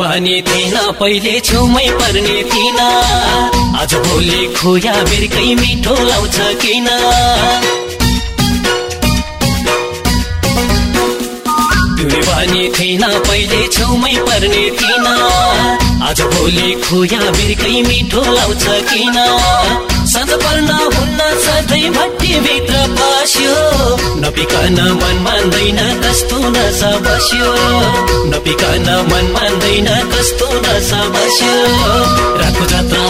बानी थिएन पहिले छेउमै पर्ने थिएन आज भोलि खोया बिर्कै मिठो लाउँछ किन? तिमी बानी थिएन पहिले छेउमै पर्ने थिएन आज भोलि खोया बिर्कै मिठो लाउँछ किन? भट्टीभित्र बस्यो। नपिकन मन मान्दैन कस्तो नसा बस्यो। नपिकन मन मान्दैन कस्तो नसा बस्यो। रातको जात्रा।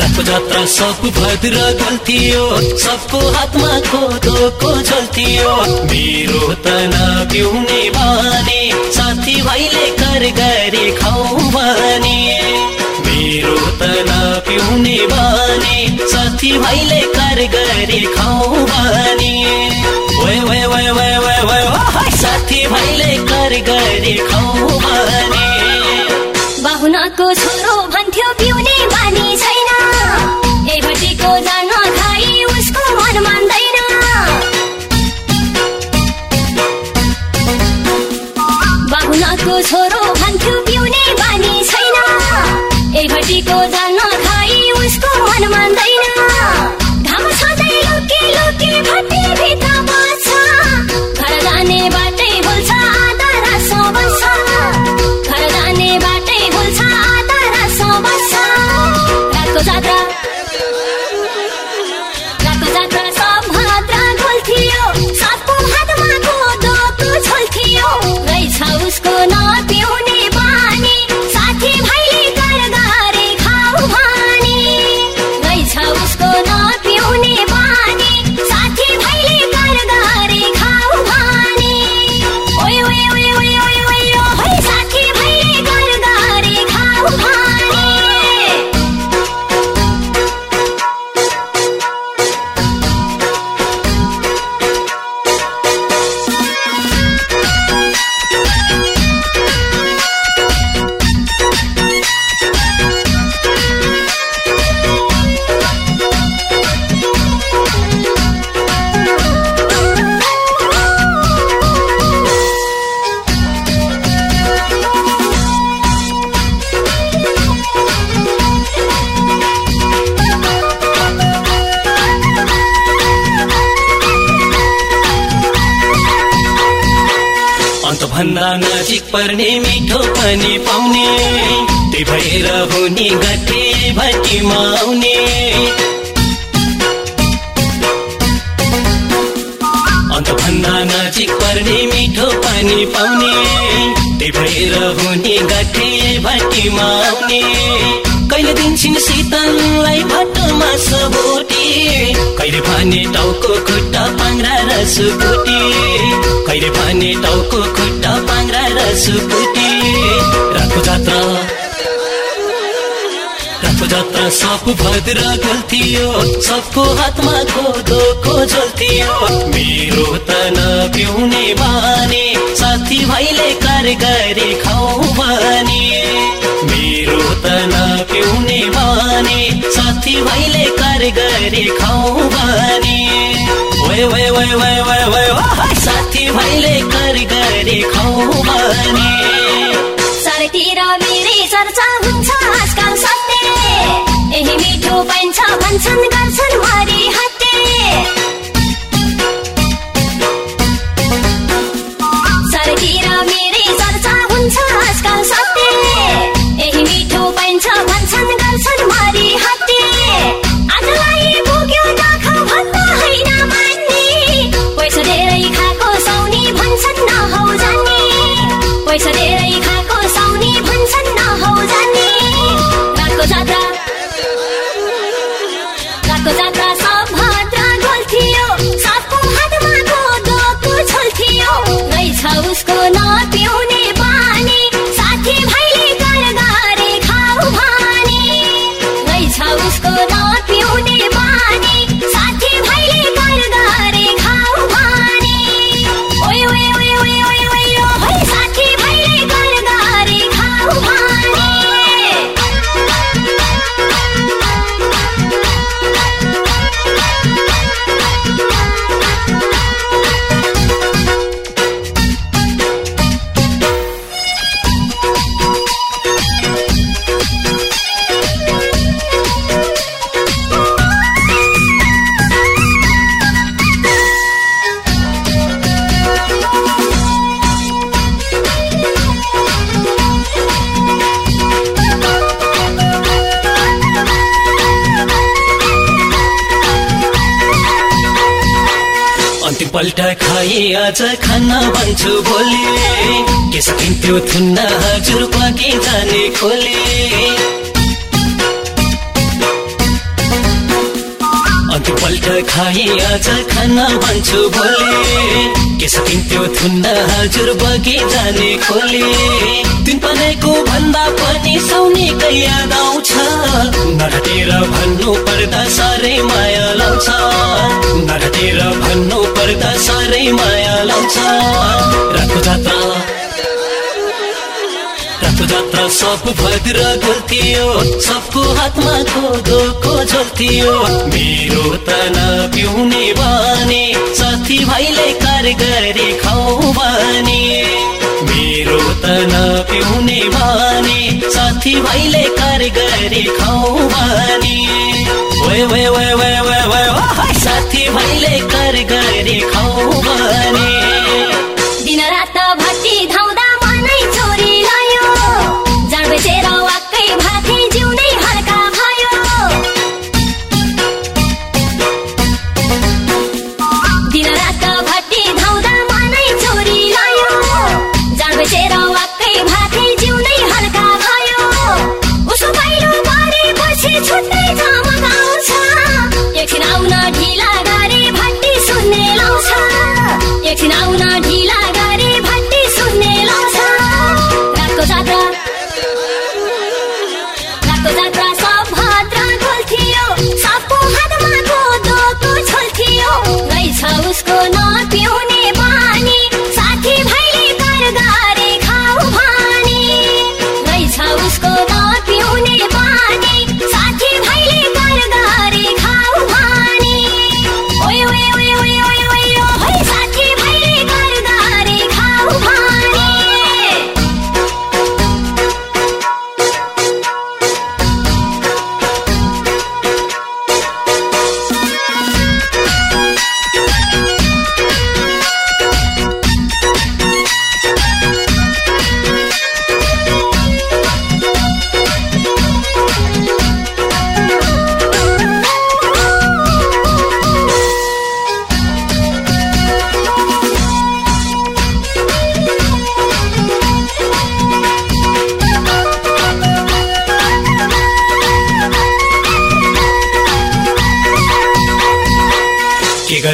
रातको जात्रा सब भद्र गल्थियो सबको हातमा कोदोको झल्थियो मेरो त नपिउने बानी। साथीभाइले कर गरे खाउ भने मेरो त नपिउने बानी साथीभाइले कर गरे खाउ भने वै साथीभाइले कर गरे खाउ भने बाहुनाको छोरो भन्थ्यो पिउने बानी छैन। एभटिको जान खाई उसको मन मान्दैन। बाहुनाको छोरो भन्थ्यो पिउने बानी एभटिको जान खाई उसको मन मान्दैन भन्दा नजिक पर्ने मिठो पनि पाउने। त्यही भएर हुने गठे भट्टीमा आउने। अन्त भन्दा नजिक पर्ने मिठो पनि पाउने। त्यही भएर हुने गठे भट्टीमा आउने। कहिले दिन्छन् शीतललाई भट्टोमा सबोटी कहिले भने टाउको खुट्टा पाङ्रा र सुकुटी। कहिले भने टाउको खुट्टा पाङ्रा र सुकुटी। रातको जात्रा। रातको जात्रा सब भद्र गल्थियो सबको हातमा कोदोको झोल्थियो मेरो त नपिउने बानी। साथीभाइले कर गरे खाउ भने मेरो खाउ भने चारैतिर मेरै चर्चा हुन्छ आजकल सत्य यही मिठो पाइन्छ भन्छन् गर्छन् पल्ट खाए आज खान भन्छु भोलि। के सकिन्थ्यो थुन्न हजुर पाके जाने खोले। पल्ट खाए आज खान भन्छु भोलि। के सकिन्थ्यो थुन्न हजुर बगे जाने खोले। तिन पनेको भन्दा पनि सौनी याद आउँछ। नरटेर भन्नु पर्दा साह्रै माया लाउँछ। रातको जात्रा जात्रा सब भद्र गल्थियो सबको हातमा कोदोको झोल्थियो मेरो त नपिउने बानी साथी भाइले कार गरे खाउ बानी। मेरो त नपिउने बानी साथी भाइले कार गरे खाउ बानी। साथी भाइले कर गरे खाउ बानी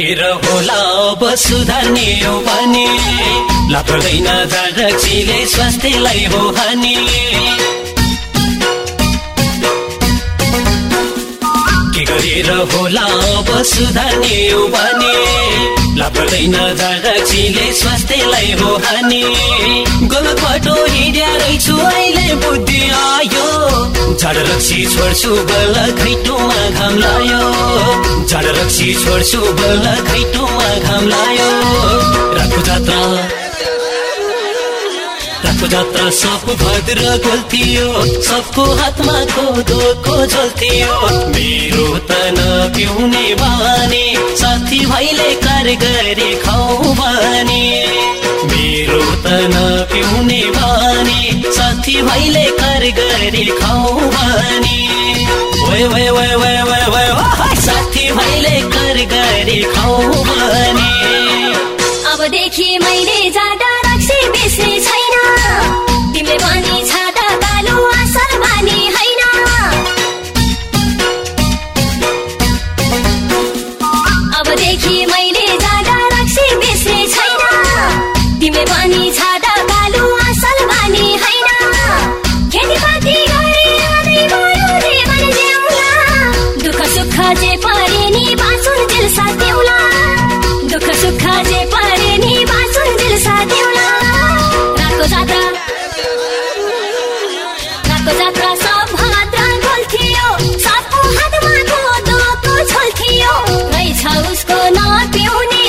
गरेर होला अब सुधार्ने हो भने। लाग्दैन रक्सीले स्वास्थ्यलाई हो हानि। के गरेर होला? अब सुधार्ने हो भने। लाग्दैन रक्सीले स्वास्थ्यलाई हो हानि गलत बाटो हिँड्या रहेछु अहिले बुद्धि आयो। झाड रक्सी छोड्छु बल खैटोमा घाम लायो। झाड रक्सी छोड्छु बल खैटोमा घाम लायो। रातको जात्रा। रातको जात्रा सब भद्र गोल्थियो सबको हातमा कोदोको झोल्थियो मेरो त नपिउने बानी साथी भाइले कार गरे खाउ बानी। मेरो त नपिउने बानी साथी भाइले कर गरी खाउ भने साथी भाइले कर गरी खाउ भने अबदेखि मैले जा क्यों नहीं